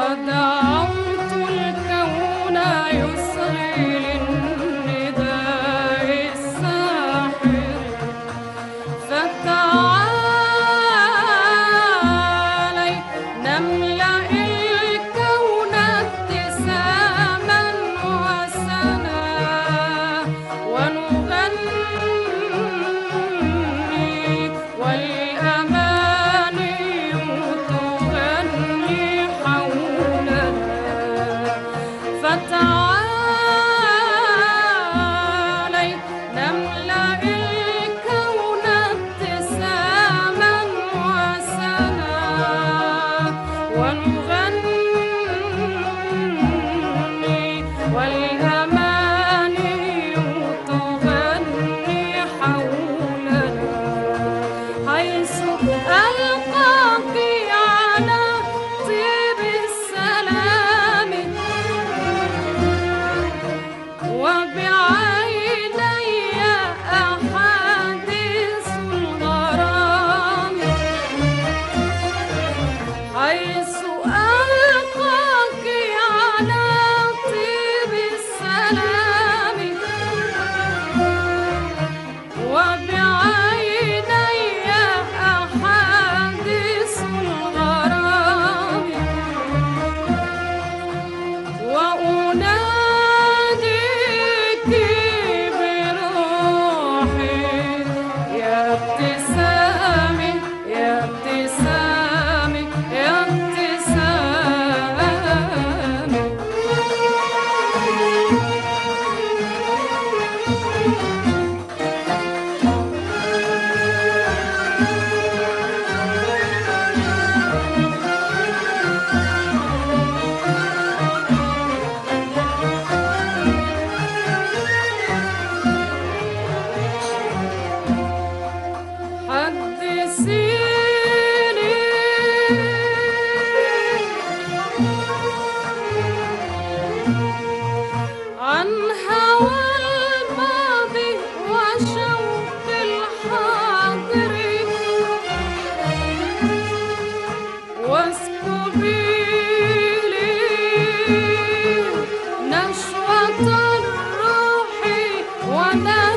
What the on the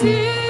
sim.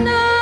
No.